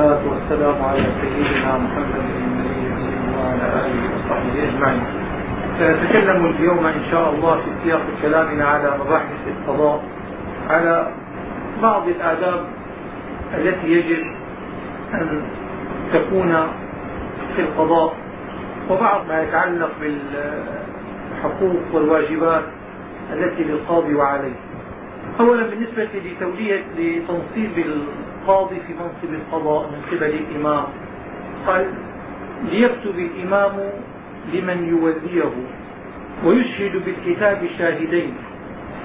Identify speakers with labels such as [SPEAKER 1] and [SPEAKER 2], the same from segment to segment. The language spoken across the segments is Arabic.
[SPEAKER 1] والصلاة والسلام على سيدنا محمد النبي وعلى آله وصحبه أجمعين. سنتكلم اليوم إن شاء الله في سياق كلامنا على مباحث القضاء على بعض الآداب التي يجب أن تكون في القضاء وبعض ما يتعلق بالحقوق والواجبات التي للقاضي وعليه. اولا بالنسبة لتولية لتنصيب القاضي في منصب القضاء من قبل الإمام. قال ليكتب الإمام لمن يوليه ويشهد بالكتاب شاهدين.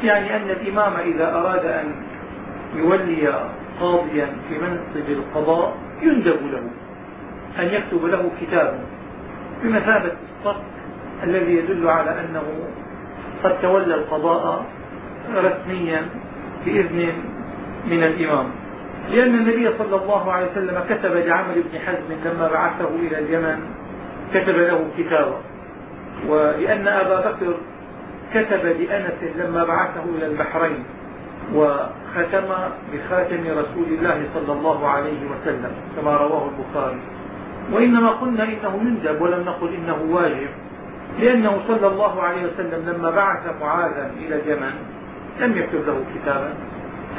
[SPEAKER 1] يعني أن الإمام إذا أراد أن يولي قاضيا في منصب القضاء يندب له أن يكتب له كتابا. بمثابة الصك الذي يدل على أنه قد تولى القضاء رسميا بإذن من الإمام. لأن النبي صلى الله عليه وسلم كتب لعمر بن حزم لما بعثه إلى اليمن كتب له كتابا ولأن أبا بكر كتب لأنس لما بعثه إلى البحرين وختم بخاتم رسول الله صلى الله عليه وسلم كما رواه البخاري. وإنما قلنا إنه يندب ولم نقل إنه واجب لأنه صلى الله عليه وسلم لما بعث معاذا إلى اليمن لم يكتب له كتابا.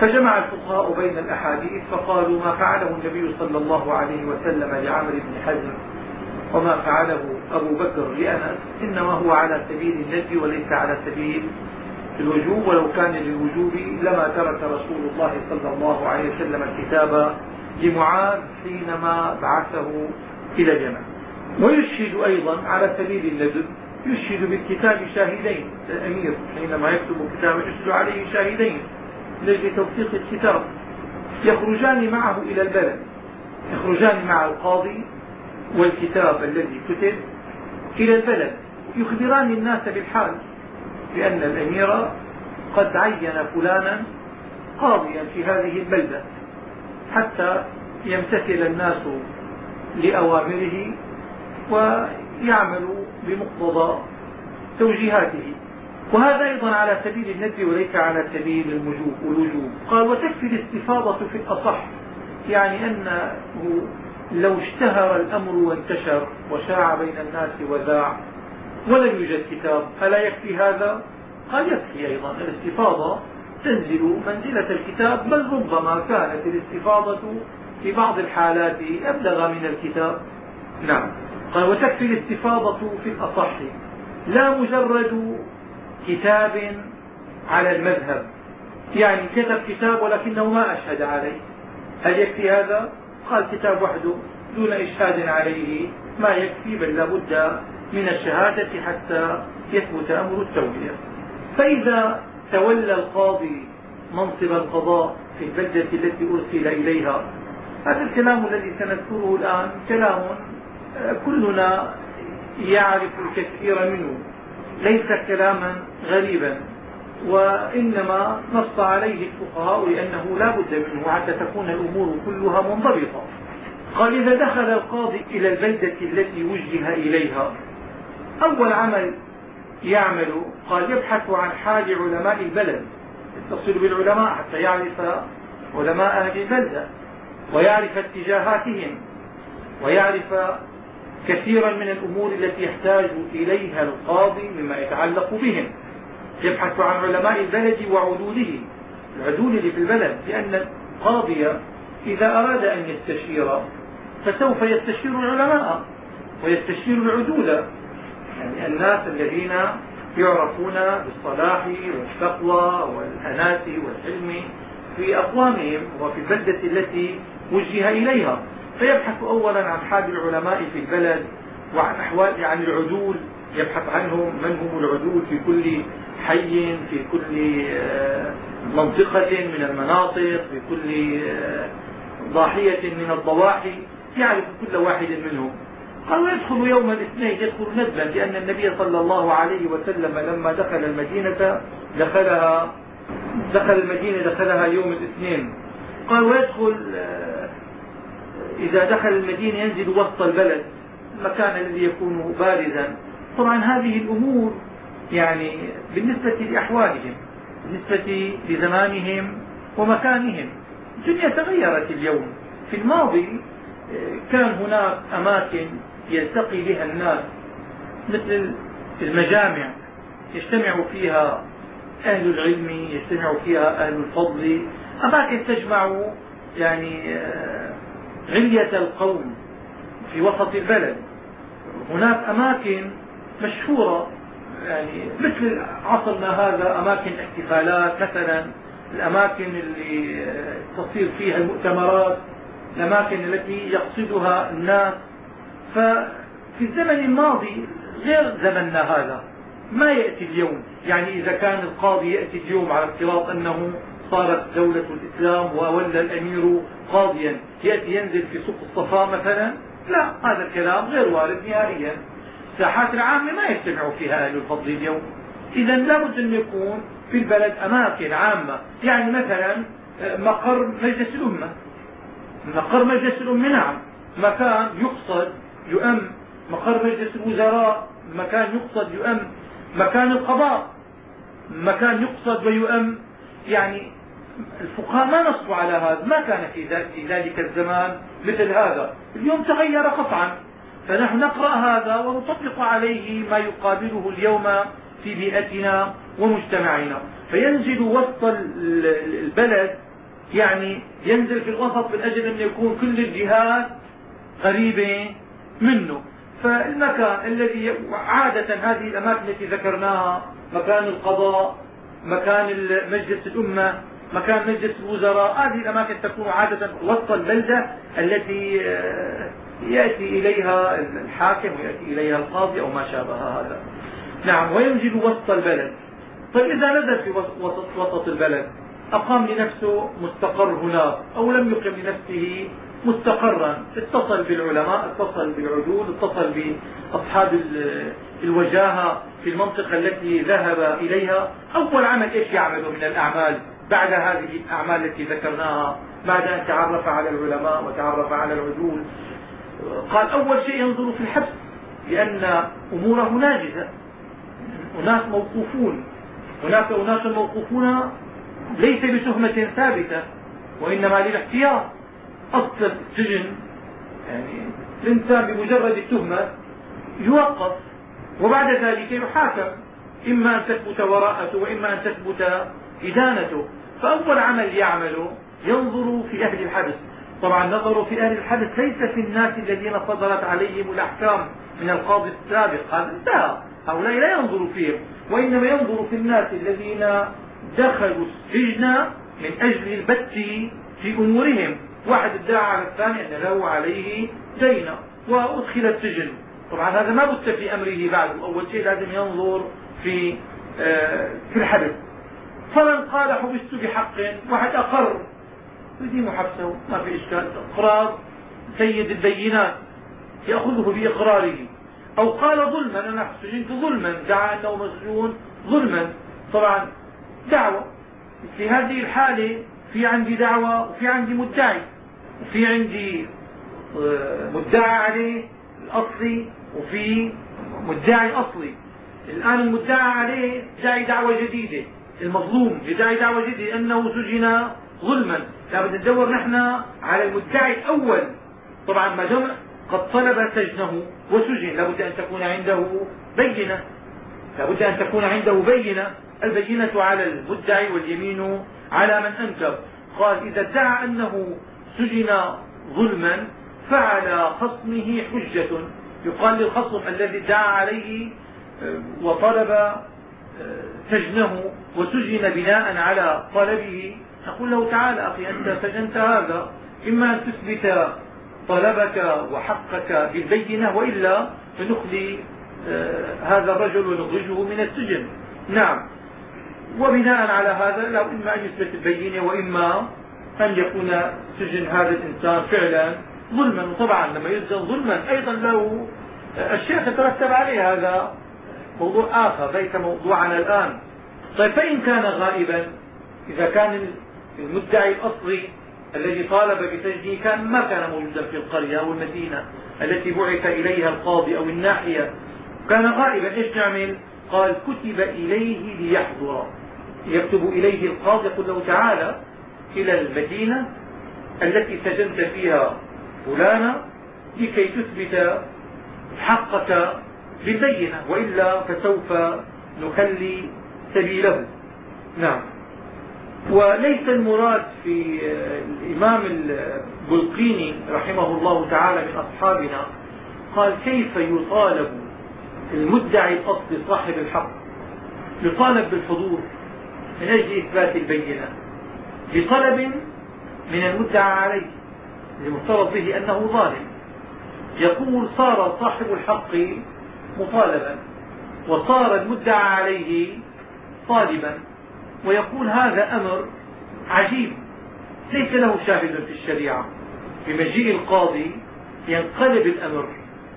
[SPEAKER 1] فجمع الفقهاء بين الأحاديث فقالوا ما فعله النبي صلى الله عليه وسلم لعمر بن حزم وما فعله أبو بكر لأنس إنما هو على سبيل الندب وليس على سبيل الوجوب ولو كان للوجوب لما ترك رسول الله صلى الله عليه وسلم الكتاب لمعاذ حينما بعثه إلى اليمن. ويشهد أيضا على سبيل الندب يشهد بالكتاب شاهدين الأمير حينما يكتب كتابا يشهد عليه شاهدين. لاجل توثيق الكتاب. يخرجان معه إلى البلد. يخرجان مع القاضي والكتاب الذي كتب إلى البلد. يخبران الناس بالحال بأن الأمير قد عين فلانا قاضيا في هذه البلدة. حتى يمتثل الناس لأوامره ويعملوا بمقتضى توجيهاته. وهذا أيضا على سبيل الندب وليس على سبيل الوجوب. قال وتكفي الاستفاضة في الأصح يعني أنه لو اشتهر الأمر وانتشر وشاع بين الناس وذاع ولم يوجد كتاب ألا يكفي هذا؟ قال يكفي أيضا. الاستفاضة تنزل منزلة الكتاب بل ربما كانت الاستفاضة في بعض الحالات أبلغ من الكتاب. نعم. قال وتكفي الاستفاضة في الأصح. لا مجرد كتاب على المذهب. يعني كتب كتاب ولكنه ما أشهد عليه. هل يكفي هذا؟ قال كتاب وحده دون إشهاد عليه. ما يكفي بل لابد من الشهادة حتى يثبت أمر التولية. فإذا تولى القاضي منصب القضاء في البلدة التي أرسل إليها هذا الكلام الذي سنذكره الآن كلام كلنا يعرف الكثير منه. ليس كلاما غريبا وإنما نص عليه الفقهاء لأنه لا بد منه حتى تكون الأمور كلها منضبطة. قال إذا دخل القاضي إلى البلدة التي وجه إليها أول عمل يعمل قال يبحث عن حال علماء البلد يتصل بالعلماء حتى يعرف علماء أهل البلدة ويعرف اتجاهاتهم ويعرف كثيرا من الأمور التي يحتاج إليها القاضي مما يتعلق بهم. يبحث عن علماء البلد وعدوله العدول اللي في البلد لأن القاضي إذا أراد أن يستشير فسوف يستشير العلماء ويستشير العدول. يعني الناس الذين يعرفون بالصلاح والتقوى والأناة والعلم في أقوامهم وفي البلدة التي وجه إليها. فيبحث أولا عن حال العلماء في البلد وعن أحوال عن العدول يبحث عنهم من هم العدول في كل حي في كل آه، منطقة من المناطق في كل آه، ضاحية من الضواحي يعرف كل واحد منهم. قال ويدخل يوم الاثنين يدخل ندبا لأن النبي صلى الله عليه وسلم لما دخل المدينة دخلها دخل المدينة دخلها يوم الاثنين. قال ويدخل آه، إذا دخل المدينة ينزل وسط البلد المكان الذي يكون بارزا. طبعا هذه الأمور يعني بالنسبة لأحوالهم بالنسبة لزمانهم ومكانهم. الدنيا تغيرت اليوم. في الماضي كان هناك أماكن يلتقي بها الناس مثل المجامع. يجتمع فيها أهل العلم يجتمع فيها أهل الفضل. أماكن تجمع يعني آه، علية القوم في وسط البلد. هناك أماكن مشهورة يعني مثل عصرنا هذا أماكن احتفالات مثلا الأماكن اللي تصير فيها المؤتمرات الأماكن التي يقصدها الناس. ففي الزمن الماضي غير زمننا هذا ما يأتي اليوم. يعني إذا كان القاضي يأتي اليوم على افتراض أنه صارت دولة الإسلام وولى الأمير قاضيا. يأتي ينزل في سوق الصفاء مثلا؟ لا هذا الكلام غير وارد نهائيا. الساحات العامة ما يجتمع فيها أهل الفضل اليوم. إذا لابد أن يكون في البلد أماكن عامة. يعني مثلا مقر مجلس الأمة. مقر مجلس الأمة نعم. مكان يقصد يؤم مقر مجلس الوزراء. مكان يقصد يؤم مكان القضاء. مكان يقصد ويؤم يعني الفقهاء ما نصوا على هذا ما كان في ذلك الزمان مثل هذا. اليوم تغير قطعا. فنحن نقرأ هذا ونطبق عليه ما يقابله اليوم في بيئتنا ومجتمعنا. فينزل وسط البلد يعني ينزل في الوسط من أجل أن يكون كل الجهات قريبة منه. فالمكان الذي عادة هذه الأماكن التي ذكرناها مكان القضاء مكان مجلس الأمة مكان مجلس الوزراء. هذه الأماكن تكون عادة وسط البلدة التي آه، يأتي إليها الحاكم ويأتي إليها القاضي أو ما شابه هذا. نعم وينزل وسط البلد. طيب إذا نزل في وسط, وسط البلد أقام لنفسه مستقر هناك أو لم يقم لنفسه مستقرا. اتصل بالعلماء اتصل بالعدول اتصل بأصحاب الوجاهة في المنطقة التي ذهب إليها. أول عمل إيش يعمله من الأعمال؟ بعد هذه الأعمال التي ذكرناها بعد أن تعرف على العلماء وتعرف على العدول قال أول شيء ينظر في الحبس لأن أموره ناجزة. أناس موقوفون. هناك أناس موقوفون ليس بتهمة ثابتة وإنما للاحتياط. أصل السجن يعني الإنسان بمجرد التهمة يوقف وبعد ذلك يحاكم. إما أن تثبت براءته وإما أن تثبت إدانته. فأول عمل يعمله ينظر في أهل الحبس طبعا نظروا في أهل الحدث ليس في الناس الذين صدرت عليهم الأحكام من القاضي السابق. هذا انتهى. هؤلاء لا ينظر فيهم وإنما ينظر في الناس الذين دخلوا السجن من أجل البت في أمورهم. واحد ادعى على الثاني أن له عليه دين وأدخل السجن. طبعا هذا ما بت في أمره بعد. أول شيء لازم ينظر في آه، في الحدث. فمن قال حبست بحق واحد أقر. يدين حبسه ما في إشكال. إقرار سيد البينات يأخذه بإقراره. أو قال ظلما أنا سجنت ظلما دعا أنه مسجون ظلما. طبعا دعوة. في هذه الحالة في عندي دعوة وفي عندي مدعي. وفي عندي آه، مدعى عليه الأصلي وفي مدعي أصلي. الآن المدعى عليه داعي دعوة جديدة. المظلوم يدعي دعوة جديدة أنه سجن ظلما. لابد ندور نحن على المدعي الأول. طبعا ما دام قد طلب سجنه وسجن لابد أن تكون عنده بينة. لابد أن تكون عنده بينة. البينة على المدعي واليمين على من أنكر. قال إذا ادعى أنه سجن ظلما فعلى خصمه حجة. يقال للخصم الذي ادعى عليه آه، وطلب سجنه وسجن بناء على طلبه. نقول له تعالى أخي أنت سجنت هذا. إما أن تثبت طلبك وحقك بالبينة وإلا فنخلي آه، هذا الرجل ونخرجه من السجن. نعم. وبناء على هذا له إما أن يثبت البينة وإما أن يكون سجن هذا الإنسان فعلا ظلما. وطبعا لما يسجن ظلما أيضا له الشيخ يترتب عليه هذا. موضوع آخر ليس موضوعنا الآن. طيب فإن كان غائبا إذا كان المدعي الأصلي الذي طالب بسجنه كان ما كان موجودا في القرية أو المدينة التي بعث إليها القاضي أو الناحية كان غائبا إيش نعمل قال كتب إليه ليحضر. يكتب إليه القاضي يقول له تعالى إلى المدينة التي سجنت فيها فلانا لكي تثبت حقك بالبينة وإلا فسوف نخلي سبيله. نعم. وليس المراد في الإمام البلقيني رحمه الله تعالى من أصحابنا قال كيف يطالب المدعي الأصلي صاحب الحق؟ يطالب بالحضور من أجل إثبات البينة. بطلب من المدعى عليه المفترض به أنه ظالم. يقول صار صاحب الحق مطالبا وصار المدعى عليه طالبا ويقول هذا أمر عجيب. ليس له شاهد في الشريعة. بمجيء القاضي ينقلب الأمر.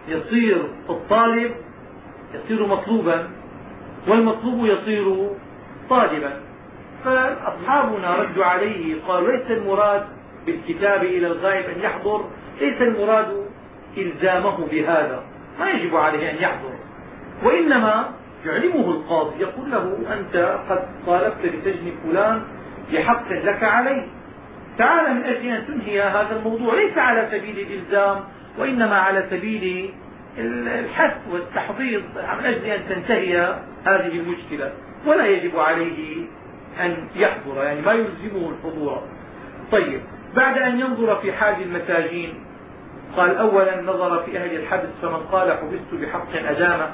[SPEAKER 1] يصير الطالب يصير مطلوبا والمطلوب يصير طالبا. فأصحابنا ردوا عليه قالوا ليس المراد بالكتاب إلى الغائب أن يحضر ليس المراد إلزامه بهذا. ما يجب عليه أن يحضر. وإنما يعلمه القاضي يقول له أنت قد طالبت بسجن فلان بحق لك عليه. تعال من أجل أن تنهي هذا الموضوع. ليس على سبيل الإلزام وإنما على سبيل الحث والتحضيض من أجل أن تنتهي هذه المشكلة. ولا يجب عليه أن يحضر يعني ما يلزمه الحضور. طيب بعد أن ينظر في حال المساجين قال أولا نظر في أهل الحبس فمن قال حبست بحق أدامه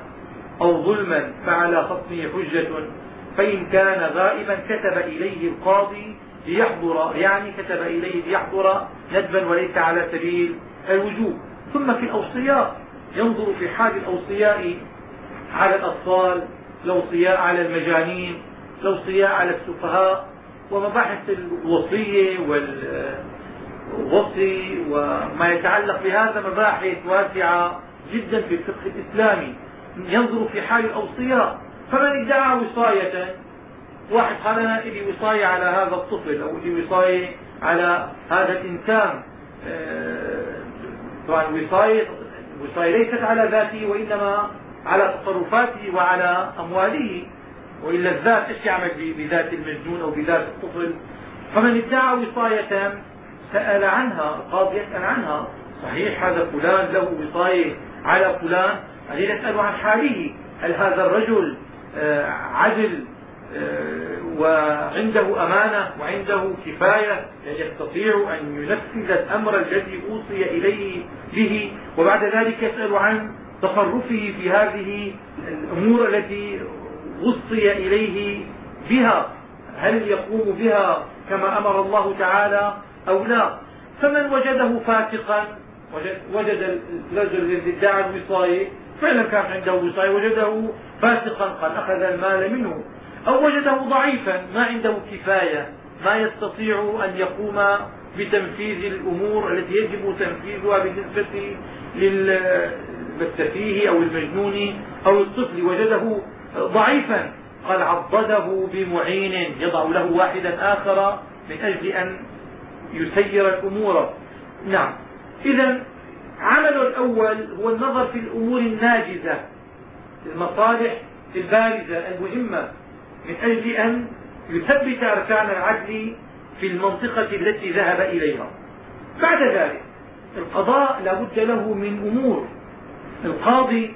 [SPEAKER 1] أو ظلما فعلى خصمه حجة فإن كان غائبا كتب إليه القاضي ليحضر يعني كتب إليه ليحضر ندبا وليس على سبيل الوجوب. ثم في الأوصياء ينظر في حال الأوصياء على الأطفال الأوصياء على المجانين الأوصياء على السفهاء ومباحث الوصية والوصي وما يتعلق بهذا مباحث واسعة جدا في الفقه الإسلامي. ينظر في حال الأوصياء فمن ادعى وصاية؟ واحد قال أنا لي وصاية على هذا الطفل أو لي وصاية على هذا الإنسان. آه، طبعا وصاية وصاية ليست على ذاته وإنما على تصرفاته وعلى أمواله. وإلا الذات إيش يعمل بذات المجنون أو بذات الطفل؟ فمن ادعى وصاية سأل عنها القاضي يسأل عنها صحيح هذا فلان له وصاية على فلان؟ الذي نسأل عن حاله هل هذا الرجل آه، عدل آه، وعنده أمانة وعنده كفاية يستطيع أن ينفذ الأمر الذي أوصي إليه به؟ وبعد ذلك يسأل عن تصرفه في هذه الأمور التي وصي إليه بها. هل يقوم بها كما أمر الله تعالى؟ أو لا. فمن وجده فاسقا وجد الرجل الذي ادعى الوصاية فعلا كان عنده وصاية وجده فاسقا قد أخذ المال منه. أو وجده ضعيفا ما عنده كفاية ما يستطيع أن يقوم بتنفيذ الأمور التي يجب تنفيذها بالنسبة للسفيه أو المجنون أو الطفل. وجده ضعيفا قال عضده بمعين يضع له واحدا آخر من أجل أن يسير الأمور. نعم. إذا عمله الأول هو النظر في الأمور الناجزة المصالح البارزة المهمة من أجل أن يثبت أركان العدل في المنطقة التي ذهب إليها. بعد ذلك القضاء لا بد له من أمور. القاضي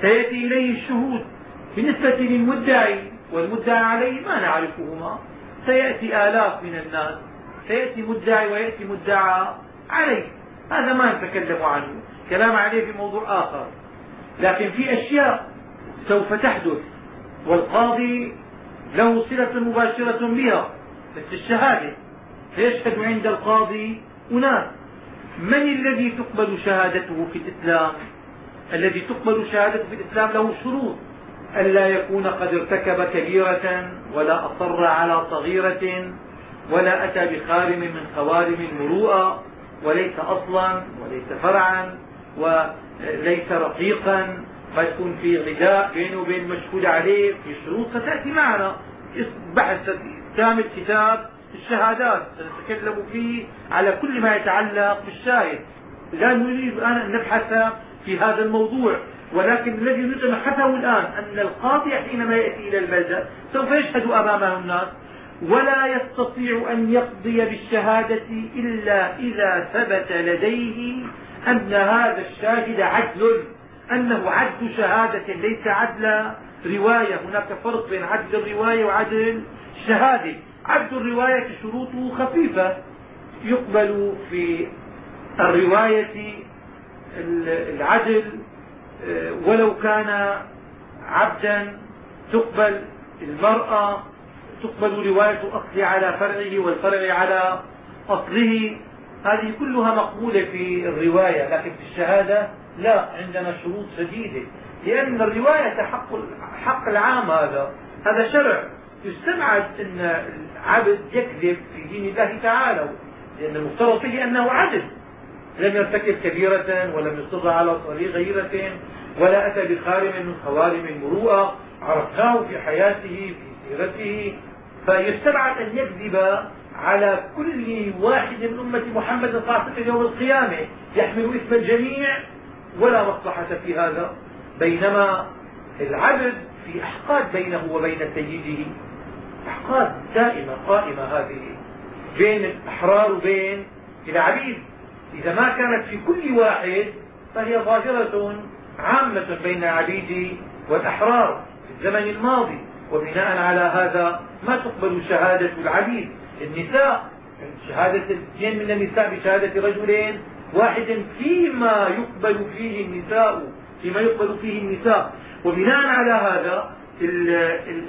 [SPEAKER 1] سيأتي إليه الشهود. بالنسبة للمدعي والمدعى عليه ما نعرفهما. سيأتي آلاف من الناس. سيأتي مدعي ويأتي مدعى عليه. هذا ما نتكلم عنه. كلام عليه في موضوع آخر. لكن في أشياء سوف تحدث والقاضي له صلة مباشرة بها. مثل الشهادة فيشهد عند القاضي أناس. من الذي تقبل شهادته في الإسلام؟ الذي تقبل شهادته في الإسلام له شروط. ألا يكون قد ارتكب كبيرة ولا أصر على صغيرة. ولا أتى بخارم من خوارم المروءة وليس أصلا وليس فرعا وليس رقيقا ما يكون في غذاء بينه وبين المشهود عليه في شروط ستأتي معنا. بحث كامل كتاب الشهادات سنتكلم فيه على كل ما يتعلق بالشاهد. لا نريد الآن أن نبحث في هذا الموضوع ولكن الذي نريد ان نبحثه الآن أن القاضي حينما يأتي إلى البلدة سوف يشهد أمامه الناس. ولا يستطيع أن يقضي بالشهادة إلا إذا ثبت لديه أن هذا الشاهد عدل أنه عدل شهادة ليس عدل رواية هناك فرق بين عدل الرواية وعدل الشهادة. عدل الرواية شروطه خفيفة. يقبل في الرواية العدل آه، ولو كان عبدا تقبل المرأة تقبل رواية الأصل على فرعه والفرع على أصله. هذه كلها مقبولة في الرواية لكن في الشهادة لا عندنا شروط شديدة. لأن الرواية حق حق العام هذا هذا شرع. يستبعد أن العبد يكذب في دين الله تعالى لأن المفترض فيه أنه عدل. لم يرتكب كبيرة ولم يصر على صغيرة ولا أتى بخارم من خوارم المروءة عرفناه في حياته سيرته فيستبعد أن يكذب على كل واحد من أمة محمد صلى الله عليه وسلم يوم القيامة يحمل إثم الجميع ولا مصلحة في هذا. بينما العبد في أحقاد بينه وبين سيده أحقاد دائمة قائمة هذه. بين الأحرار وبين العبيد إذا ما كانت في كل واحد فهي ظاهرة عامة بين العبيد والأحرار في الزمن الماضي. وبناء على هذا ما تقبل شهادة العبيد. النساء شهادة اثنين من النساء بشهادة رجلين واحد فيما يقبل فيه النساء فيما يقبل فيه النساء. وبناء على هذا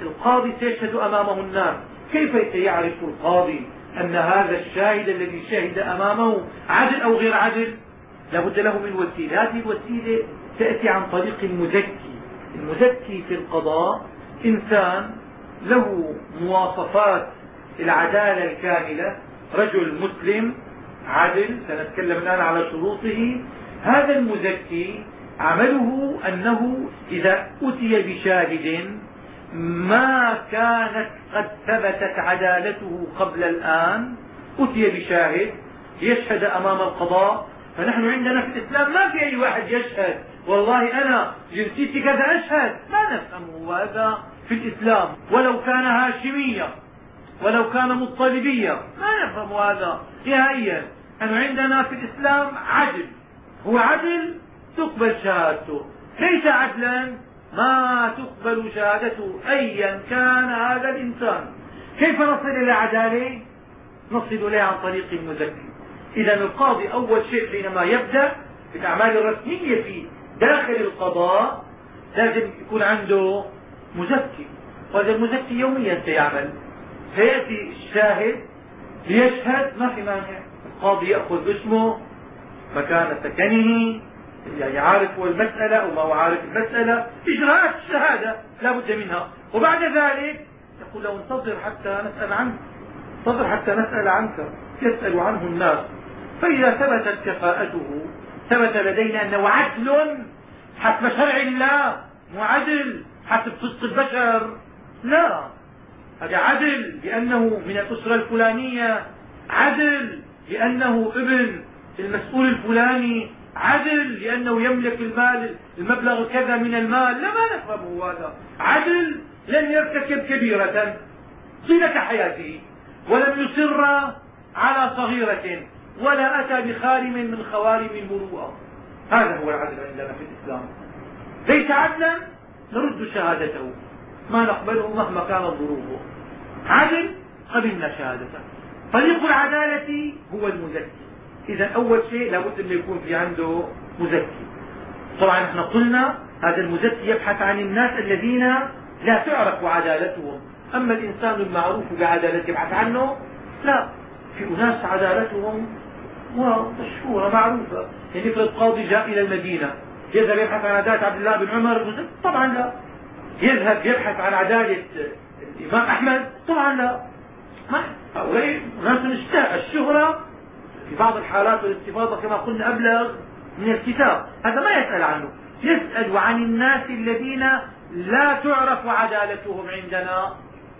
[SPEAKER 1] القاضي سيشهد أمامه الناس. كيف سيعرف القاضي أن هذا الشاهد الذي شهد أمامه عدل أو غير عدل؟ لابد له من وسيلة هذه الوسيلة تأتي عن طريق المزكي. المزكي في القضاء إنسان له مواصفات العدالة الكاملة رجل مسلم عدل سنتكلم الآن على شروطه. هذا المزكي عمله أنه إذا أتي بشاهد ما كانت قد ثبتت عدالته قبل الآن أتي بشاهد يشهد أمام القضاء فنحن عندنا في الإسلام ما في أي واحد يشهد والله أنا جنسيتي كذا أشهد. ما نفهمه هذا في الإسلام. ولو كان هاشميا ولو كان مطلبيا ما نفهم هذا نهائيا. نحن عندنا في الإسلام عدل. هو عدل تقبل شهادته. ليس عدلا ما تقبل شهادته أيا كان هذا الإنسان. كيف نصل إلى عداله؟ نصل إليه عن طريق المزكي إذا القاضي أول شيء حينما يبدأ في الأعمال الرسمية في داخل القضاء لازم يكون عنده مزكي. وهذا المزكي يوميا سيعمل. سيأتي الشاهد ليشهد ما في مانع. القاضي يأخذ اسمه مكان سكنه يعني عارف هو المسألة أو ما هو عارف المسألة. إجراءات الشهادة لا بد منها. وبعد ذلك يقول له انتظر حتى نسأل عنك. انتظر حتى نسأل عنك. يسأل عنه الناس. فإذا ثبتت كفاءته ثبت لدينا أنه عدل حسب شرع الله مو عدل حسب فسق البشر. لا. هذا عدل لأنه من الأسرة الفلانية عدل لأنه ابن المسؤول الفلاني عدل لأنه يملك المال المبلغ كذا من المال. لا ما نفهمه هذا. عدل لم يرتكب كبيرة. طيلة حياته. ولم يصر على صغيرة. ولا أتى بخارم من خوارم المروءة. هذا هو العدل عندنا في الإسلام. ليس عدلا نرد شهادته. ما نقبله مهما كانت ظروفه. عدل قبلنا شهادته. طريق العدالة هو المزكي. إذا أول شيء لابد أن يكون في عنده مزكي. طبعا إحنا قلنا هذا المزكي يبحث عن الناس الذين لا تعرف عدالتهم. أما الإنسان المعروف بعدالته يبحث عنه لا. في أناس عدالتهم مشهورة معروفة. يعني افرض قاضي جاء إلى المدينة. يذهب يبحث عن عدالة عبد الله بن عمر. طبعا لا. يذهب يبحث عن عدالة الإمام أحمد. طبعا لا. ما هؤلاء ناس الشهرة في بعض الحالات والاستفاضة كما قلنا أبلغ من الكتاب. هذا ما يسأل عنه. يسأل عن الناس الذين لا تعرف عدالتهم عندنا.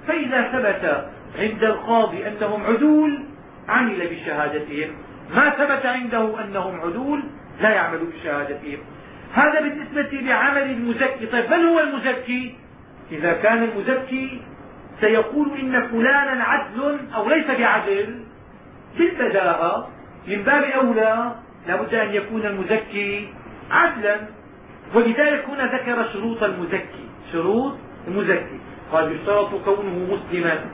[SPEAKER 1] فإذا ثبت عند القاضي أنهم عدول عمل بشهادتهم. ما ثبت عنده أنهم عدول لا يعمل بشهادتهم هذا بالنسبة لعمل المزكي. طيب من هو المزكي؟ إذا كان المزكي سيقول إن فلانا عدل أو ليس بعدل. بالبداهة من باب أولى لا بد أن يكون المزكي عدلا ولذلك هنا ذكر شروط المزكي. شروط المزكي. قال يشترط كونه مسلما.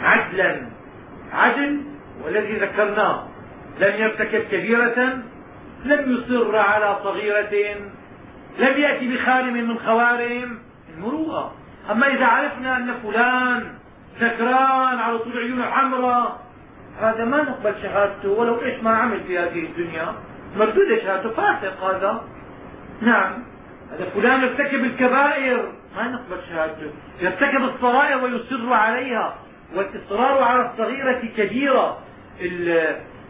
[SPEAKER 1] عدلا. عدل والذي ذكرناه. لم يرتكب كبيرة لم يصر على صغيرة لم يأتي بخارم من خوارم المروءة. أما إذا عرفنا أن فلان سكران على طول عيونه حمراء هذا ما نقبل شهادته ولو إيش ما عمل في هذه الدنيا. مردودة شهادته فاسق هذا. نعم. هذا فلان ارتكب الكبائر ما نقبل شهادته. يرتكب الصغائر ويصر عليها. والإصرار على الصغيرة كبيرة.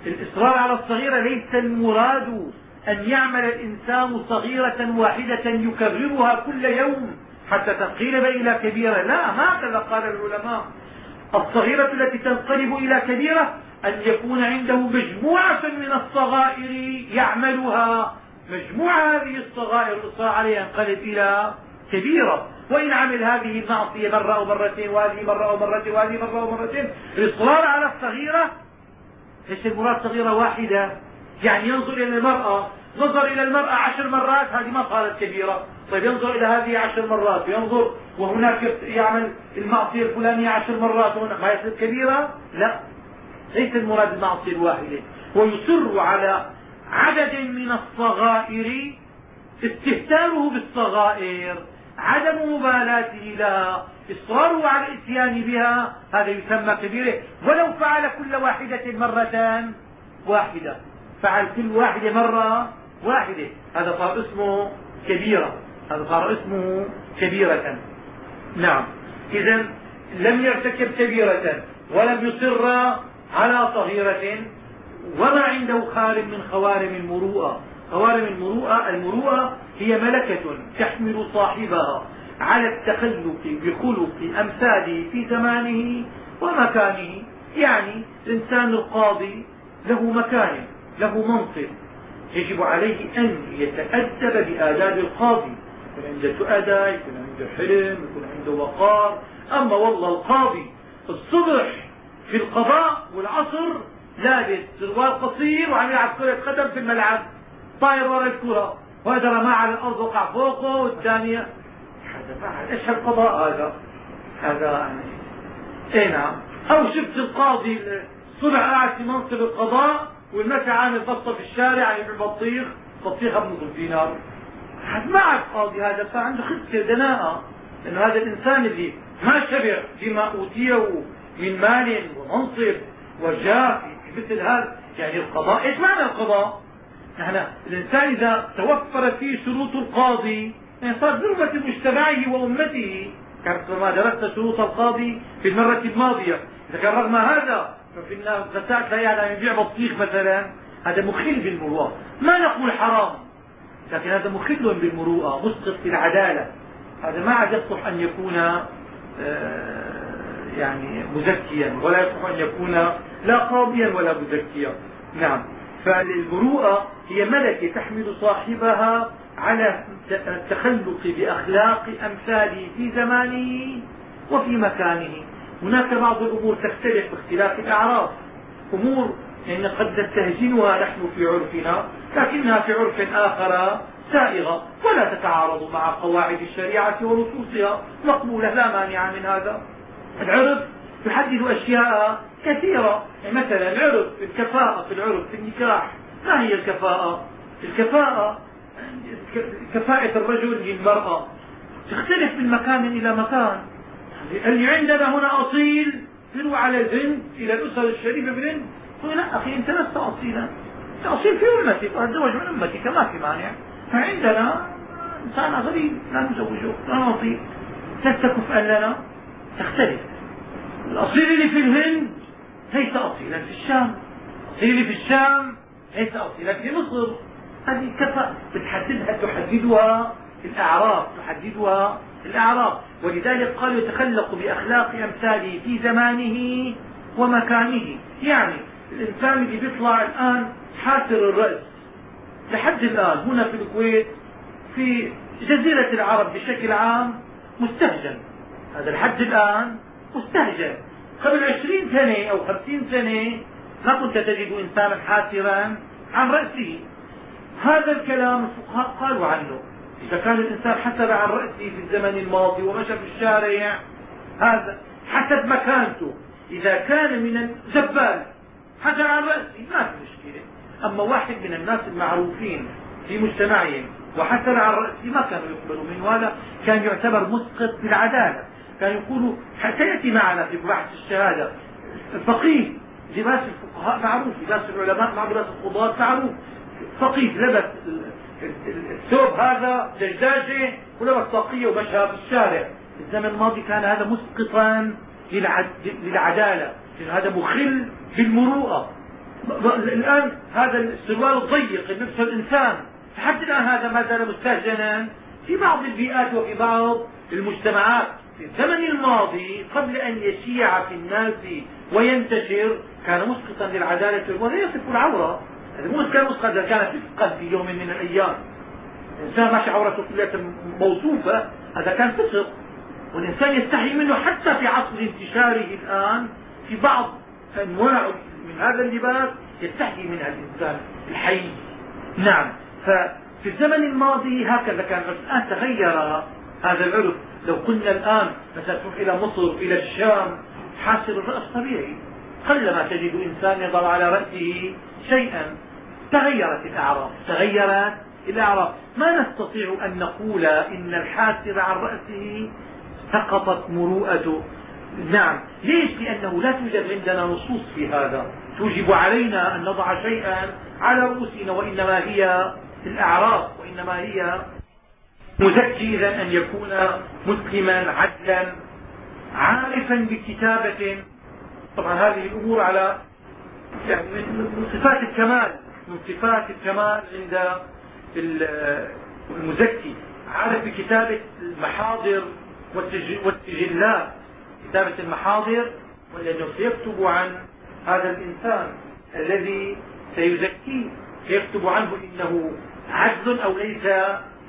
[SPEAKER 1] الإصرار على الصغيرة ليس المراد أن يعمل الإنسان صغيرة واحدة يكررها كل يوم حتى تنقلب إلى كبيرة. لا هكذا قال العلماء. الصغيرة التي تنقلب إلى كبيرة أن يكون عنده مجموعة من الصغائر يعملها. مجموعة هذه الصغائر الإصرار عليها ينقلب إلى كبيرة. وإن عمل هذه المعصية مرة أو مرتين وهذه مرة أو مرتين وهذه مرة أو مرتين الإصرار على الصغيرة المراد صغيرة واحدة؟ يعني ينظر إلى المرأة. نظر إلى المرأة عشر مرات هذه ما صارت كبيرة. طيب ينظر إلى هذه عشر مرات وينظر وهناك يعمل المعصية الفلانية عشر مرات وهنا ما يصير كبيرة؟ لا. ليس المراد المعصية الواحدة. ويصر على عدد من الصغائر استهتاره بالصغائر عدم مبالاته لها. اصراره على الإتيان بها هذا يسمى كبيرة. ولو فعل كل واحدة مرة واحدة. فعل كل واحدة مرة واحدة. هذا صار اسمه كبيرة. هذا صار اسمه كبيرة. نعم. إذا لم يرتكب كبيرة ولم يصر على صغيرة وما عنده خارم من خوارم المروءة. خوارم المروءة المروءة هي ملكة تحمل صاحبها. على التخلق بخلق أمثاله في زمانه ومكانه. يعني الإنسان القاضي له مكان له منصب. يجب عليه أن يتأدب بآداب القاضي. يكون عنده تؤدى يكون عنده حلم يكون عنده وقار. أما والله القاضي الصبح في القضاء والعصر لابس سروال قصير وعم يلعب كرة قدم في الملعب. طاير ورا الكرة. وهذا رماه على الأرض وقع فوقه والثانية إيش هالقضاء هذا؟ هذا يعني اي نعم. أو شفت القاضي الصبح قاعد في منصب القضاء والمسا عامل بطه في الشارع يعني ببطيخ بطيخه بنصف دينار ما عاد قاضي هذا؟ صار عنده خسه دناءة لأنه هذا الإنسان اللي ما شبع بما أوتيه من مال ومنصب وجاه في مثل هذا. يعني القضاء إيش معنى القضاء؟ نحن الإنسان إذا توفرت فيه شروط القاضي صار ذروة مجتمعه وأمته. كما درست شروط القاضي في المرة الماضية. إذا كان رغم هذا ففي غساك لا يعلم يبيع بطيخ مثلا. هذا مخل بالمروءة. ما نقول حرام لكن هذا مخل بالمروءة مسقط في العدالة. هذا ما عاد يصلح أن يكون آه، يعني مزكيا ولا يصلح أن يكون لا قاضيا ولا مزكيا. نعم. فالمروءة هي ملكة تحمل صاحبها على التخلق بأخلاق أمثاله في زمانه وفي مكانه. هناك بعض الأمور تختلف باختلاف الأعراف. أمور يعني قد نستهجنها نحن في عرفنا لكنها في عرف آخر سائغة ولا تتعارض مع قواعد الشريعة ونصوصها. مقبولة لا مانع من هذا. العرف يحدد أشياء كثيرة. يعني مثلا العرف الكفاءة في العرف في النكاح. ما هي الكفاءة؟ الكفاءة كفاءة الرجل للمرأة. تختلف من مكان إلى مكان. اللي عندنا هنا أصيل يروى على الهند إلى الأسر الشريفة بالهند يقول لا أخي أنت لست أصيلا. أنت أصيل في أمتك وأتزوج من أمتك ما في مانع. فعندنا إنسان غريب لا نزوجه لا نعطيه. لست كفءا لنا تختلف. الأصيل اللي في الهند ليس أصيلا في الشام. الأصيل اللي في الشام ليس أصيلا في مصر. هذه كفاءة بتحددها تحددها الأعراف تحددها الأعراف ولذلك قال يتخلق بأخلاق أمثاله في زمانه ومكانه. يعني الإنسان اللي بيطلع الآن حاسر الرأس. لحد الآن هنا في الكويت في جزيرة العرب بشكل عام مستهجن. هذا لحد الآن مستهجن. قبل عشرين سنة أو خمسين سنة ما كنت تجد إنسانا حاسرا عن رأسه. هذا الكلام الفقهاء قالوا عنه. إذا كان الإنسان حسب عن رأسه في الزمن الماضي ومشى في الشارع هذا حسب مكانته. إذا كان من الزبال حسب عن رأسه ما في مشكلة. أما واحد من الناس المعروفين في مجتمعهم وحسب عن رأسه ما كانوا يقبلوا منه. هذا كان يعتبر مسقط بالعدالة. كان يقول سيأتي معنا في بحث الشهادة. الفقيه لباس الفقهاء معروف لباس العلماء مع لباس القضاة معروف. فقيه لبس الثوب هذا دجاجة ولبس طاقية ومشى في الشارع. الزمن الماضي كان هذا مسقطا للعدالة. هذا مخل بالمروءة. الآن هذا السروال الضيق اللي الإنسان. حتى الآن هذا ما زال مستهجنا في بعض البيئات وفي بعض المجتمعات. في الزمن الماضي قبل أن يشيع في الناس وينتشر كان مسقطا للعدالة ولا يصف العورة. هذا مو كان مسقط كان فسقا في يوم من الأيام. الإنسان ماشي عورته كلها موصوفة هذا كان فسق والإنسان يستحي منه حتى في عصر انتشاره الآن في بعض أنواع من هذا اللباس يستحي منها الإنسان الحي. نعم. ففي الزمن الماضي هكذا كان الآن تغير هذا العرف. لو قلنا الآن مثلا تروح إلى مصر إلى الشام حاسر الرأس طبيعي. قلما تجد إنسان يضع على رأسه شيئا. تغيرت الأعراف تغيرت الأعراف ما نستطيع أن نقول إن الحاسر عن رأسه سقطت مروءته نعم. ليش؟ لأنه لا توجد عندنا نصوص في هذا. توجب علينا أن نضع شيئا على رؤوسنا وإنما هي الأعراف وإنما هي مزكي اذا أن يكون مسلما عدلا عارفا بكتابة. طبعا هذه الأمور على يعني من صفات الكمال. من صفات الكمال عند المزكي. عارف بكتابة المحاضر والسجلات كتابة المحاضر ولأنه سيكتب عن هذا الإنسان الذي سيزكيه. سيكتب عنه إنه عدل أو ليس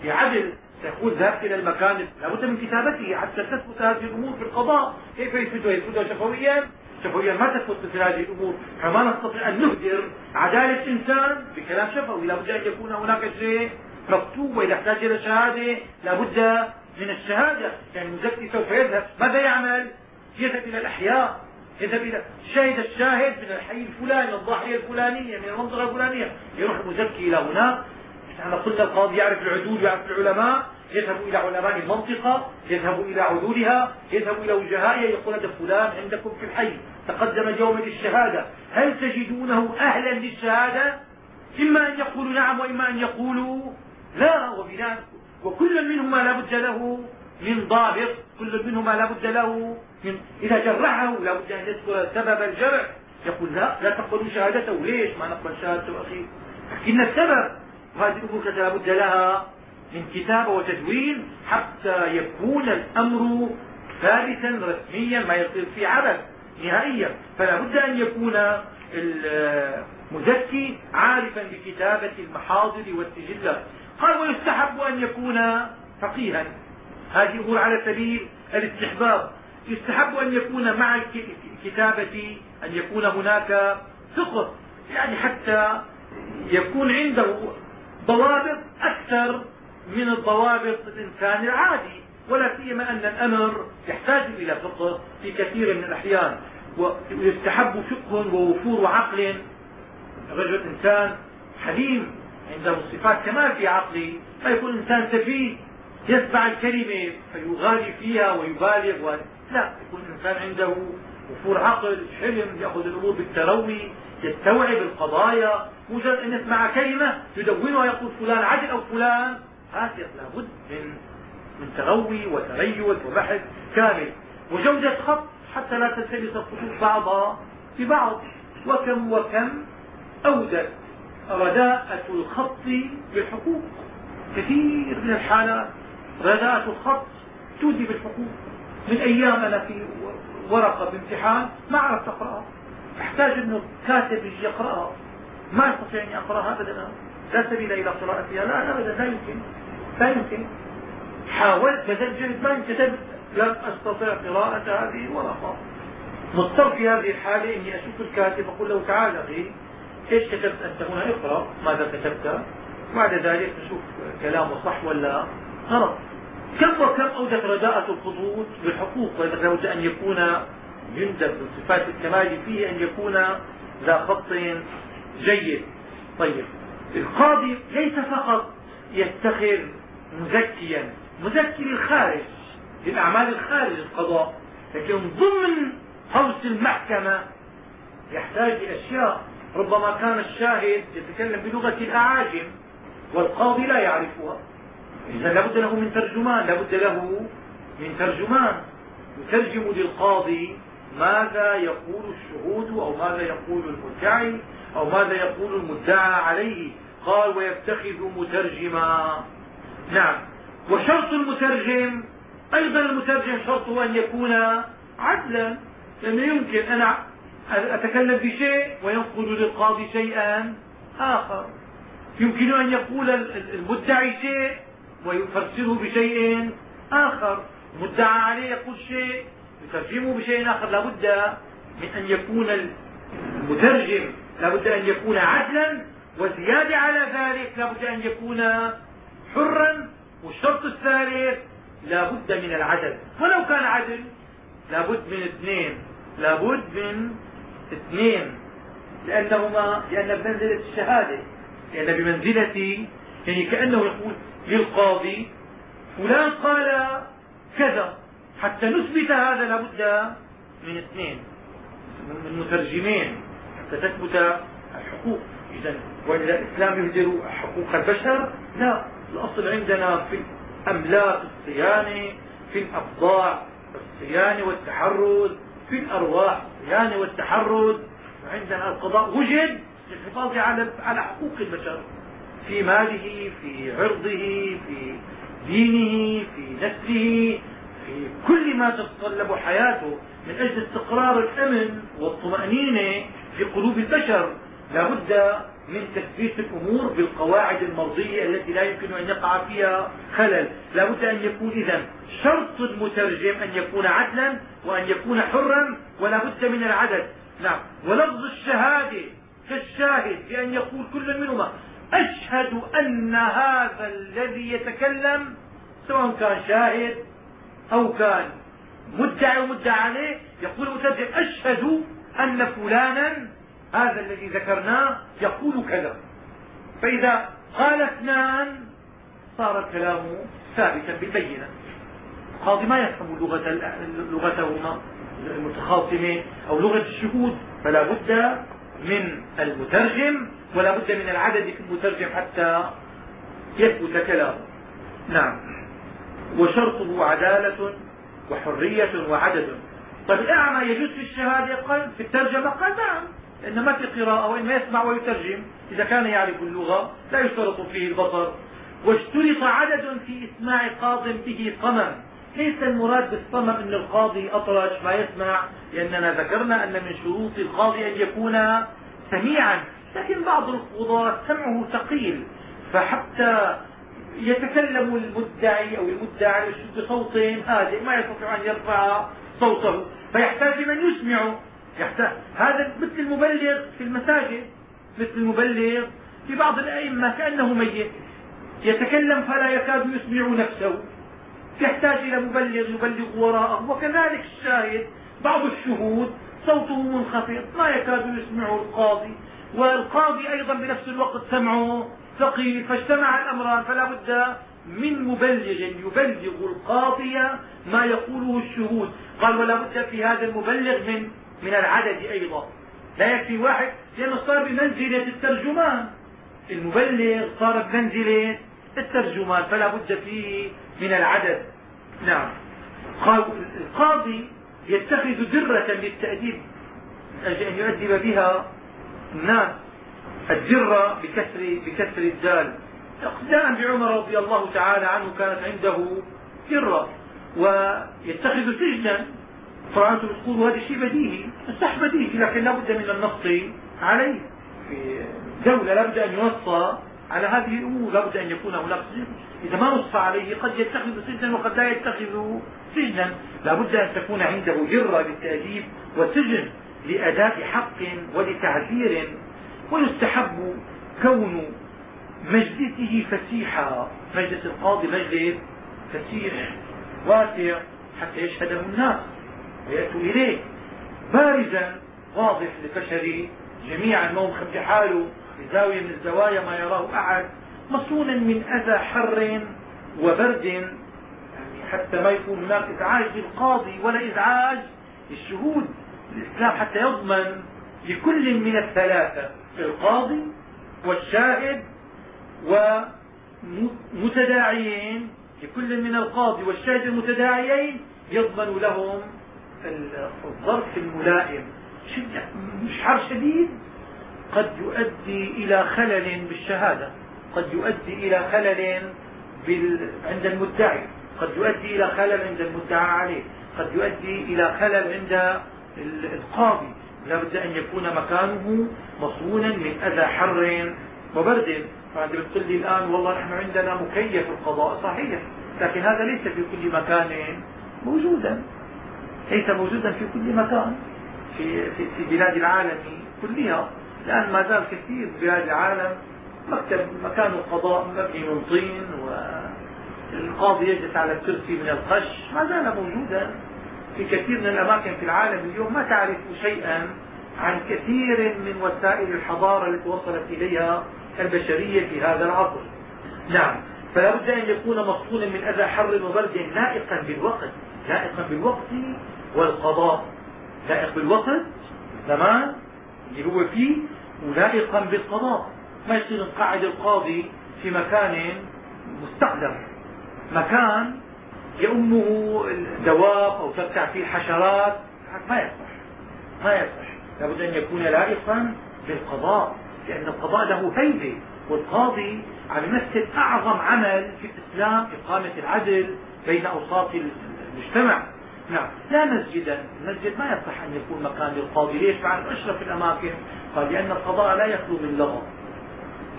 [SPEAKER 1] بعدل. سيقول ذهب إلى المكان. لابد من كتابته حتى تثبت هذه الأمور في القضاء. كيف يثبتها؟ يثبتها شفويا شفويا ما تثبت مثل هذه الأمور. فما نستطيع أن نهدر عدالة إنسان بكلام شفوي. لابد أن يكون هناك شيء مكتوب وإذا احتاج إلى شهادة لابد من الشهادة. يعني المزكي سوف يذهب. ماذا يعمل؟ يذهب إلى الأحياء. يذهب إلى شهد الشاهد من الحي الفلاني الضاحية الفلانية من المنطقة الفلانية. يروح المزكي إلى هناك. إحنا قلنا القاضي يعرف العدول يعرف العلماء. يذهب إلى علماء المنطقة يذهب إلى عدولها يذهب إلى وجهائها يقول هذا فلان عندكم في الحي تقدم اليوم للشهادة. هل تجدونه أهلا للشهادة؟ إما أن يقولوا نعم وإما أن يقولوا لا وبناء وكل منهما لا بد له من ضابط كل منهما لا بد له من إذا جرحه لا بد أن يذكر سبب الجرح. يقول لا لا تقبلوا شهادته. ليش ما نقبل شهادته أخي؟ لكن السبب وهذه الأمور لا بد لها من كتابة وتدوين حتى يكون الأمر ثابتا رسميا ما يصير في عبث نهائيا. فلا بد أن يكون المزكي عارفا بكتابة المحاضر والسجلات قال ويستحب أن يكون فقيها. هذه أمور على سبيل الاستحباب. يستحب أن يكون مع الكتابة أن يكون هناك فقه يعني حتى يكون عنده ضوابط أكثر من الضوابط الإنسان العادي ولا سيما أن الأمر يحتاج إلى فقه في كثير من الأحيان ويستحب فقه ووفور عقل رجل إنسان حليم عنده صفات كمال في عقله ما يكون إنسان سفيه يتبع الكلمة فيغالي فيها ويبالغ. لا يكون الإنسان عنده وفور عقل حلم يأخذ الأمور بالتروي يستوعب القضايا مجرد أن يسمع كلمة يدونها يقول فلان عدل أو فلان هذا لابد من من تروي وتريث وبحث كامل. وجودة خط حتى لا تلتبس الخطوط بعضها ببعض وكم وكم أودت رداءة الخط بالحقوق. كثير من الحالات رداءة الخط تودي بالحقوق. من أيام أنا في ورقة بامتحان ما عرفت أقرأها. أحتاج انه كاتب يجي يقرأها. ما استطيع اني اقراها ابدا. لا سبيل إلى قراءتها لا ابدا لا يمكن. لا يمكن. حاولت جهد. ما كتبت لم أستطع قراءة هذه الورقة مضطر في هذه الحالة إني أشوف الكاتب. أقول له تعال أخي إيش كتبت أنت؟ هنا اقرأ. ماذا كتبت؟ بعد ذلك نشوف كلامه صح ولا غلط. كم وكم أوجد رداءة الخطوط بالحقوق؟ لابد أن يكون يندب من صفات الكمال فيه أن يكون ذا خط جيد. طيب. القاضي ليس فقط يتخذ مزكيا مزكي للخارج للأعمال الخارج القضاء لكن ضمن قوس المحكمة يحتاج لأشياء ربما كان الشاهد يتكلم بلغة الأعاجم والقاضي لا يعرفها. إذا لابد له من ترجمان لابد له من ترجمان. يترجم للقاضي ماذا يقول الشهود أو ماذا يقول المدعي أو ماذا يقول المدعى عليه؟ قال ويتخذ مترجما. نعم. وشرط المترجم أيضا المترجم شرطه أن يكون عدلا لأنه يمكن أنا أتكلم بشيء وينقل للقاضي شيئا آخر. يمكن أن يقول المدعي شيء ويفسره بشيء آخر. المدعى عليه يقول شيء يترجمه بشيء آخر. لا بد من أن يكون المترجم لا بد أن يكون عدلا وزيادة على ذلك لا بد أن يكون حرا والشرط الثالث لا بد من العدل. ولو كان عدل لا بد من اثنين لا بد من اثنين لأنهما لأن بمنزلة الشهادة لأن بمنزلة يعني كأنه يقول للقاضي فلان قال كذا حتى نثبت هذا لابد من اثنين. من مترجمين حتى تثبت الحقوق. اذا والا الإسلام يهدر حقوق البشر لا الأصل عندنا في الأملاك الصيانة في الأبضاع الصيانة والتحرز في الأرواح الصيانة والتحرز. عندنا القضاء وجد للحفاظ على على حقوق البشر في ماله في عرضه في دينه في نسله. في كل ما تتطلب حياته من أجل استقرار الأمن والطمأنينة في قلوب البشر. لا بد من تثبيت الأمور بالقواعد المرضية التي لا يمكن أن يقع فيها خلل. لا بد أن يكون إذا شرط المترجم أن يكون عدلا وأن يكون حرا ولا بد من العدد. نعم. ولفظ الشهادة كالشاهد بأن يقول كل منهما أشهد أن هذا الذي يتكلم سواء كان شاهد أو كان مدعي ومدعى عليه يقول المترجم أشهد أن فلانا هذا الذي ذكرناه يقول كذا. فإذا قال اثنان صار الكلام ثابتا بالبينة. القاضي ما يفهم لغة لغتهما المتخاصمين أو لغة الشهود. فلا بد من المترجم ولا بد من العدد في المترجم حتى يثبت كلامه. نعم. وشرطه عدالة وحرية وعدد. طيب الأعمى يجوز في الشهادة؟ قال في الترجمة. قال نعم لأن ما في قراءة وإنما يسمع ويترجم إذا كان يعرف اللغة لا يشترط فيه البصر. واشترط عدد في إسماع قاض به صمم ليس المراد بالصمم أن القاضي أطرش ما يسمع لأننا ذكرنا أن من شروط القاضي أن يكون سميعا. لكن بعض القضاة سمعه ثقيل. فحتى يتكلم المدعي أو المدعي بصوت هادئ ما يستطيع أن يرفع صوته. فيحتاج من يسمعه يحتاج. هذا مثل المبلغ في المساجد. مثل المبلغ في بعض الأئمة كأنه ميت. يتكلم فلا يكاد يسمع نفسه. يحتاج إلى مبلغ يبلغ وراءه. وكذلك الشاهد بعض الشهود صوته منخفض. ما يكاد يسمعه القاضي. والقاضي أيضا بنفس الوقت سمعه. ثقيل فاجتمع الأمران فلا بد من مبلغ يبلغ القاضي ما يقوله الشهود. قال ولا بد في هذا المبلغ من من العدد أيضا. لا يكفي واحد لأنه صار بمنزلة الترجمان. المبلغ صار بمنزلة الترجمان فلا بد فيه من العدد. نعم. قال القاضي يتخذ درة للتأديب من أجل أن يؤدب بها الناس. الدرة بكسر بكسر الدال. اقتداء بعمر رضي الله تعالى عنه كانت عنده درة ويتخذ سجنا. طبعا تقول هذا شيء بديهي صح بديهي لكن لا بد من النص عليه. في دولة لا بد أن ينص على هذه الأمور لا بد أن يكون هناك سجن. إذا ما نص عليه قد يتخذ سجنا وقد لا يتخذ سجنا. لا بد أن تكون عنده جرة للتأديب وسجن لأداء حق ولتعذير ويستحب كون مجلسه فسيحا. مجلس القاضي مجلس فسيح واسع حتى يشهده الناس ويأتوا إليه. بارزا واضح لبشر جميعا ما هو مخبي حاله. في زاوية من الزوايا ما يراه أحد. مصونا من أذى حر وبرد. يعني حتى ما يكون هناك إزعاج للقاضي ولا إزعاج للشهود. الإسلام حتى يضمن لكل من الثلاثة. القاضي والشاهد ومتداعيين لكل من القاضي والشاهد المتداعيين يضمن لهم الظرف الملائم. مش حر شديد؟ قد يؤدي إلى خلل بالشهادة قد يؤدي إلى خلل بال... عند المدعي قد يؤدي إلى خلل عند المدعى عليه قد يؤدي إلى خلل عند القاضي. لا بد أن يكون مكانه مصونا من أذى حر وبرد فأنت بتقول لي الآن والله نحن عندنا مكيف القضاء. صحيح. لكن هذا ليس في كل مكان موجودا. ليس موجودا في كل مكان. في, في, في بلاد العالم كلها. الآن ما زال كثير بلاد العالم مكتب مكان القضاء مبني من طين والقاضي يجلس على الكرسي من القش. ما زال موجودا. في كثير من الأماكن في العالم اليوم ما تعرف شيئا عن كثير من وسائل الحضارة التي وصلت إليها البشرية في هذا العصر. نعم فلا بد أن يكون مصونا من أذى حر وبرد لائقا بالوقت لائقا بالوقت والقضاء. لائق بالوقت زمان اللي هو فيه ولائقا بالقضاء. ما يصير نقعد القاضي في مكان مستقدر مكان يؤمه الدواب أو ترتع فيه الحشرات. ما يصح. ما يصح. لابد أن يكون لائقا بالقضاء لأن القضاء له هيبه والقاضي عم يمثل أعظم عمل في الإسلام إقامة العدل بين أوساط المجتمع. نعم. لا مسجدا. المسجد ما يصح أن يكون مكان للقاضي. ليش؟ مع أشرف الأماكن. قال لأن القضاء لا يخلو من لغط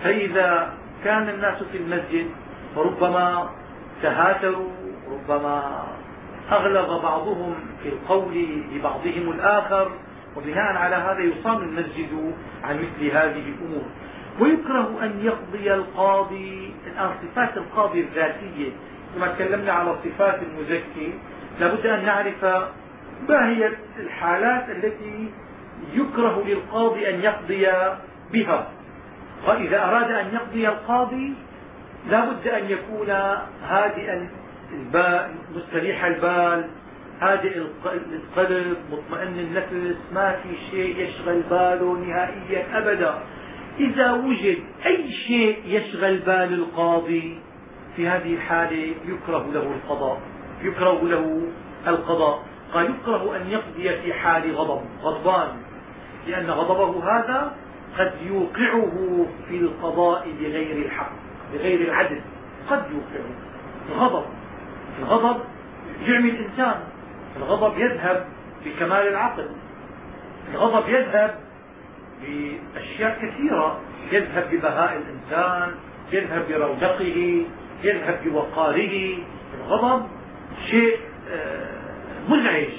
[SPEAKER 1] فإذا كان الناس في المسجد فربما تهاتروا ربما أغلظ بعضهم في القول لبعضهم الآخر وبناء على هذا يصام المسجد عن مثل هذه الأمور. ويكره أن يقضي القاضي الآن صفات القاضي الذاتية. كما تكلمنا على صفات المزكي لابد أن نعرف ما هي الحالات التي يكره للقاضي أن يقضي بها. وإذا أراد أن يقضي القاضي لا بد أن يكون هادئا مستريح البال هادئ القلب مطمئن النفس ما في شيء يشغل باله نهائيا أبدا. إذا وجد أي شيء يشغل بال القاضي في هذه الحالة يكره له القضاء يكره له القضاء. قال يكره أن يقضي في حال غضب غضبان لأن غضبه هذا قد يوقعه في القضاء بغير الحق بغير العدل قد يوقعه. الغضب الغضب يعمي الإنسان. الغضب يذهب بكمال العقل. الغضب يذهب بأشياء كثيرة. يذهب ببهاء الإنسان يذهب برودقه يذهب بوقاره. الغضب شيء آه، مزعج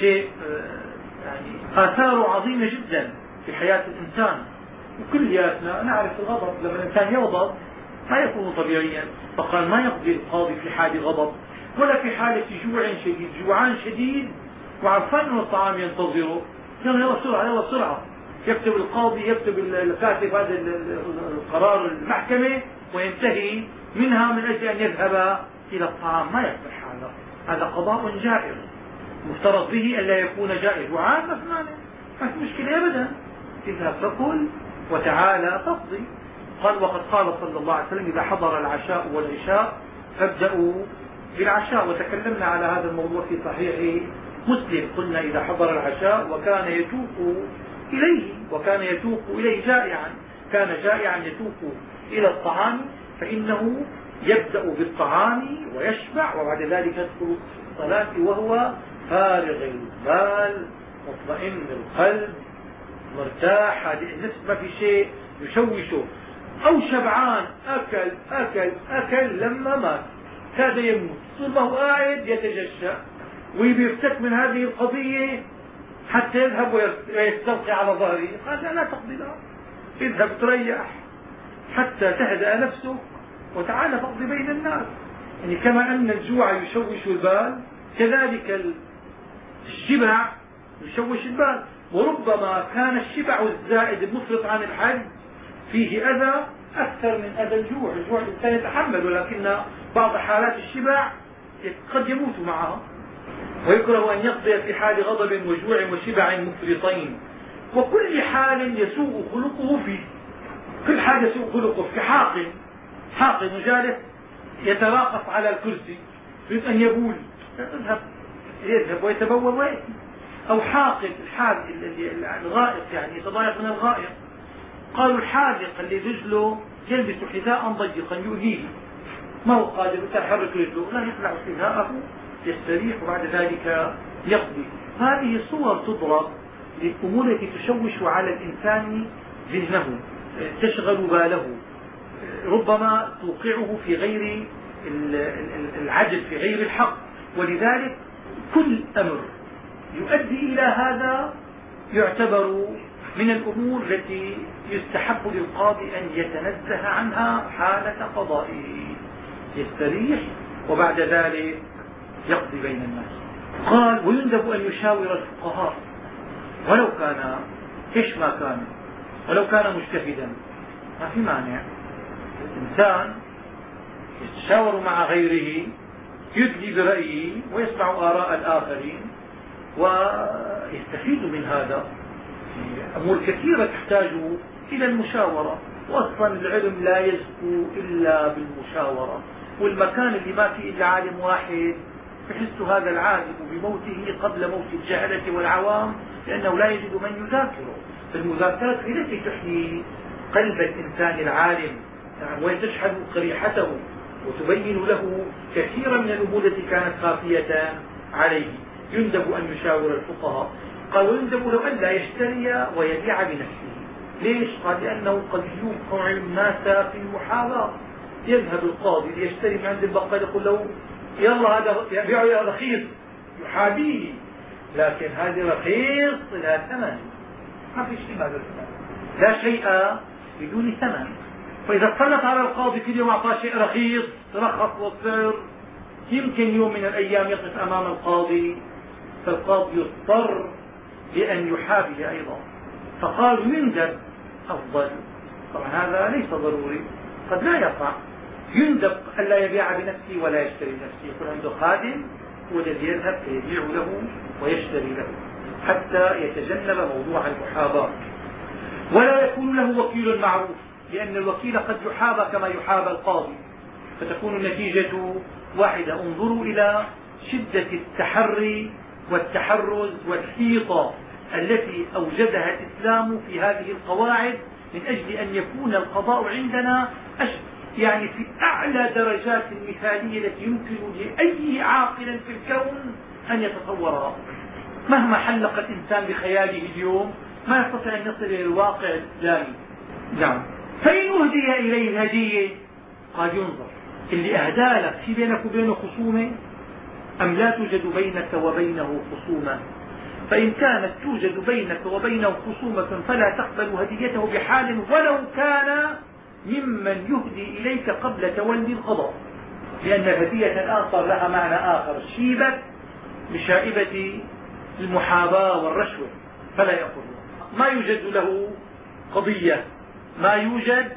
[SPEAKER 1] شيء آه، يعني آثاره عظيمة جدا في حياة الإنسان. وكلياتنا نعرف الغضب. لما الإنسان يغضب ما يكون طبيعيا. فقال ما يقضي القاضي في حال غضب ولا في حالة جوع شديد. جوعان شديد وعرفان انه الطعام ينتظره يلا يلا بسرعة يلا بسرعة. يكتب القاضي يكتب الكاتب هذا القرار المحكمة وينتهي. منها من أجل أن يذهب إلى الطعام. ما يصح هذا هذا قضاء جائر مفترض به ألا يكون جائر وعاد ما ما في مشكلة أبدا. اذهب فكل وتعالى تقضي قال وقد قال صلى الله عليه وسلم إذا حضر العشاء والعشاء فابدأوا بالعشاء. وتكلمنا على هذا الموضوع في صحيح مسلم. قلنا إذا حضر العشاء وكان يتوق إليه وكان يتوق إليه جائعا. كان جائعا يتوق إلى الطعام فإنه يبدأ بالطعام ويشبع وبعد ذلك يدخل الصلاة وهو فارغ. البال مطمئن القلب مرتاح النفس ما في شيء يشوشه. أو شبعان أكل أكل أكل لما مات. كاد يموت. ما هو قاعد يتجشا ويفتك من هذه القضية حتى يذهب ويستلقي على ظهره. قال لا, تقضي لا اذهب تريح حتى تهدأ نفسك وتعال فاقضي بين الناس. يعني كما أن الجوع يشوش البال كذلك الشبع يشوش البال. وربما كان الشبع الزائد المفرط عن الحد فيه أذى أكثر من أذى الجوع الجوع الإنسان يتحمل ولكن بعض حالات الشبع قد يموت معها ويكره أن يقضي في حال غضب وجوع وشبع مفرطين. وكل حال يسوء خلقه فيه كل حال يسوء خلقه في حاقن حاقن جالس يتراقص على الكرسي. يريد أن يبول يذهب يذهب ويتبول ويأتي. أو حاقن الحال الغائط يعني يتضايق من الغائط. قالوا الحاذق اللي رجله يلبس حذاء ضيقا يؤذيه. ما هو قادر؟ يحرك رجله لا يخلع حذاءه يستريح وبعد ذلك يقضي. هذه صور تضرب للأمور التي تشوش على الإنسان ذهنه تشغل باله. ربما توقعه في غير العدل في غير الحق. ولذلك كل أمر يؤدي إلى هذا يعتبر من الأمور التي يستحب للقاضي أن يتنزه عنها حالة قضائه. يستريح وبعد ذلك يقضي بين الناس. قال ويندب أن يشاور الفقهاء. ولو كان إيش ما كان؟ ولو كان مجتهدا. ما في مانع. الإنسان يتشاور مع غيره يدلي برأيه ويسمع آراء الآخرين ويستفيد من هذا. أمور كثيرة تحتاج إلى المشاورة. وأصلا العلم لا يزكو إلا بالمشاورة. والمكان اللي ما فيه إلا عالم واحد يحس هذا العالم بموته قبل موت الجهلة والعوام لأنه لا يجد من يذاكره. فالمذاكرة هي التي تحيي قلب الإنسان العالم نعم وتشحذ قريحته وتبين له كثيرا من الأمور التي كانت خافية عليه. يندب أن يشاور الفقهاء. قال ويندب له ألا يشتري ويبيع بنفسه. ليش؟ قال لأنه قد يوقع الناس في المحاضرة. يذهب القاضي ليشتري من عند البقال يقول له يلا هذا يبيعه يا رخيص. يحابيه. لكن هذه رخيص لها ثمن. ما في شيء هذا الثمن. لا شيء بدون ثمن. فإذا اطلت على القاضي كل يوم أعطاه شيء رخيص ترخص والسر يمكن يوم من الأيام يقف أمام القاضي فالقاضي يضطر بأن يحابي أيضا. فقالوا يندب أفضل طبعا هذا ليس ضروري. قد لا يقع. يندب ألا يبيع بنفسه ولا يشتري بنفسه. يكون عنده خادم هو الذي يذهب فيبيع له ويشتري له. حتى يتجنب موضوع المحاباة. ولا يكون له وكيل معروف لأن الوكيل قد يحابى كما يحابى القاضي. فتكون النتيجة واحدة انظروا إلى شدة التحري والتحرز والحيطة. التي أوجدها الإسلام في هذه القواعد من أجل أن يكون القضاء عندنا يعني في أعلى درجات المثالية التي يمكن لأي عاقل في الكون أن يتصورها. مهما حلق الإنسان بخياله اليوم ما يستطيع أن يصل إلى الواقع الإسلامي نعم. فإن أهدي إليه الهدية قال ينظر. اللي أهدى لك في بينك وبينه خصومة أم لا توجد بينك وبينه خصومة؟ فإن كانت توجد بينك وبينه خصومة فلا تقبل هديته بحال ولو كان ممن يهدي إليك قبل تولي القضاء. لأن الهدية الآن صار لها معنى آخر. شيبت بشائبة المحاباة والرشوة. فلا يأخذ ما يوجد له قضية. ما يوجد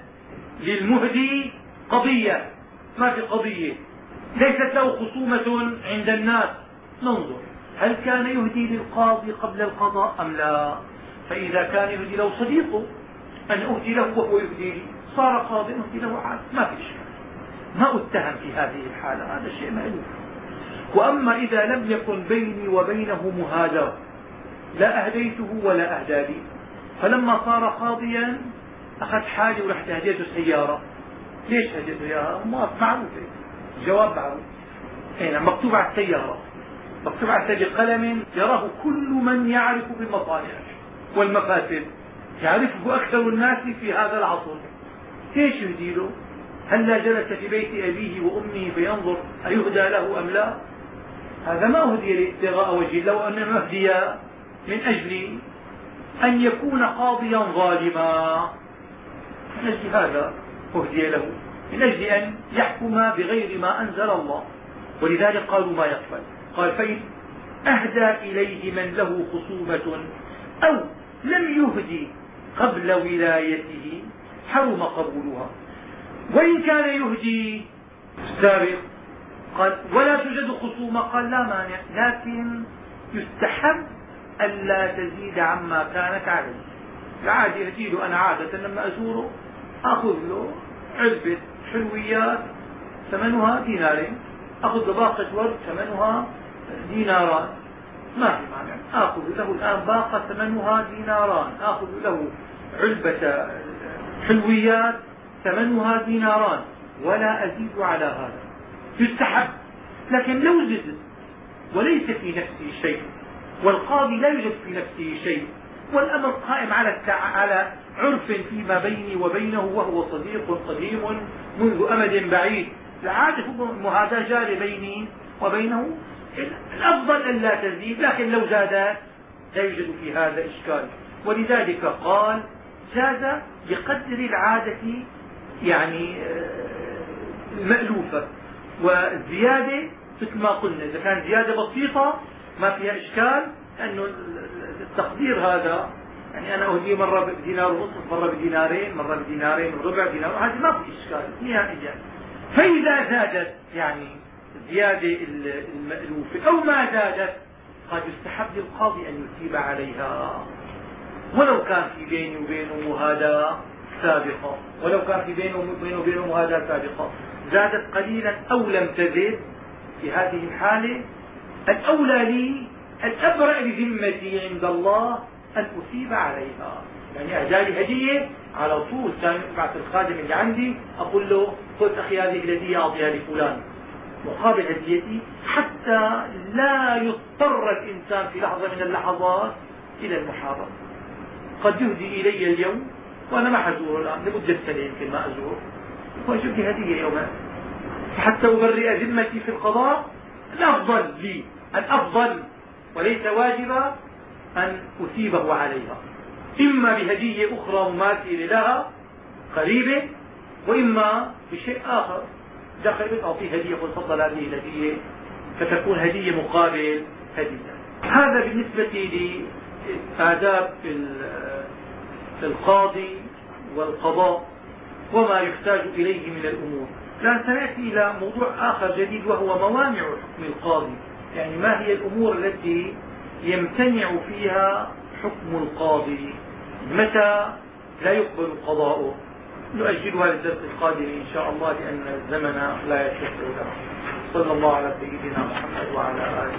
[SPEAKER 1] للمهدي قضية. ما في قضية. ليست له خصومة عند الناس. ننظر. هل كان يهدي للقاضي قبل القضاء أم لا؟ فإذا كان يهدي له صديقه أن أهدي له وهو يهدي لي. صار قاضي أهدي له عاد. ما في إشكال ما اتهم في هذه الحالة. هذا شيء مألوف وأما إذا لم يكن بيني وبينه مهاداة لا أهديته ولا أهدى لي. فلما صار قاضيا أخذ حالي ورحت هديته سيارة. ليش هديته؟ اياها معروفة. جواب معروف. هنا مكتوب على السيارة. مكتوب على بقلم يراه كل من يعرف بالمصالح والمفاسد يعرفه أكثر الناس في هذا العصر. إيش يهدي له هلا جلس في بيت أبيه وأمه فينظر أيهدى له أم لا؟ هذا ما أهدي لابتغاء وجه الله وإنما أهدي من أجل أن يكون قاضيا ظالما. من أجل هذا أهدي له؟ من أجل أن يحكم بغير ما أنزل الله. ولذلك قالوا ما يقبل. قال فإن أهدى إليه من له خصومة أو لم يهدي قبل ولايته حرم قبولها. وإن كان يهدي السابق قال ولا توجد خصومة قال لا مانع لكن يستحب ألا تزيد عما كانت عليه. العادي يهدي له أنا عادة لما أزوره أخذ له علبة حلويات ثمنها دينارين. أخذ باقة ورد ثمنها ديناران. ما في مانع آخذ له الآن باقة ثمنها ديناران. آخذ له علبة حلويات ثمنها ديناران. ولا أزيد على هذا. يستحب. لكن لو زدت وليس في نفسه شيء والقاضي لا يوجد في نفسه شيء والأمر قائم على على عرف فيما بيني وبينه وهو صديق قديم منذ أمد بعيد. العادة المهاداة جاري بيني وبينه. الأفضل أن لا تزيد لكن لو زادت لا يوجد في هذا إشكال. ولذلك قال جاز بقدر العادة يعني آه، المألوفة. والزيادة مثل ما قلنا إذا كانت زيادة بسيطة ما فيها إشكال لأنه التقدير هذا يعني أنا أهديه مرة بدينار ونصف مرة بدينارين مرة بدينارين وربع دينار هذه ما في إشكال نهائيا. فإذا زادت يعني زيادة المألوفة أو ما زادت قد يستحب للقاضي أن يثيب عليها. ولو كان في بيني وبينه مهاداة سابقة. ولو كان في بينه وبينه مهاداة سابقة. زادت قليلا أو لم تزد في هذه الحالة الأولى لي أن أبرأ بذمتي عند الله أن أثيب عليها. يعني أهدى لي هدية على طول كان يبعث الخادم اللي عندي أقول له خذ أخي هذه الهدية أعطيها لفلان. مقابل هديتي حتى لا يضطر الإنسان في لحظة من اللحظات إلى المحاربة قد يهدي إلي اليوم وأنا ما حزوره الآن لمدة سنة يمكن ما أزور وأجيب لي هدية يوما حتى أبرئ ذمتي في القضاء الأفضل لي الأفضل وليس واجبا أن أثيبه عليها. إما بهدية أخرى مماثلة لها قريبة وإما بشيء آخر. دخل أعطيه هدية قل تفضل هذه الهدية فتكون هدية مقابل هدية. هذا بالنسبة لآداب القاضي والقضاء وما يحتاج إليه من الأمور. الآن سنأتي إلى موضوع آخر جديد وهو موانع حكم القاضي. يعني ما هي الأمور التي يمتنع فيها حكم القاضي؟ متى لا يقبل قضاؤه؟ نؤجلها للدرس القادم إن شاء الله لأن الزمن لا يسمح له صلى الله على سيدنا محمد وعلى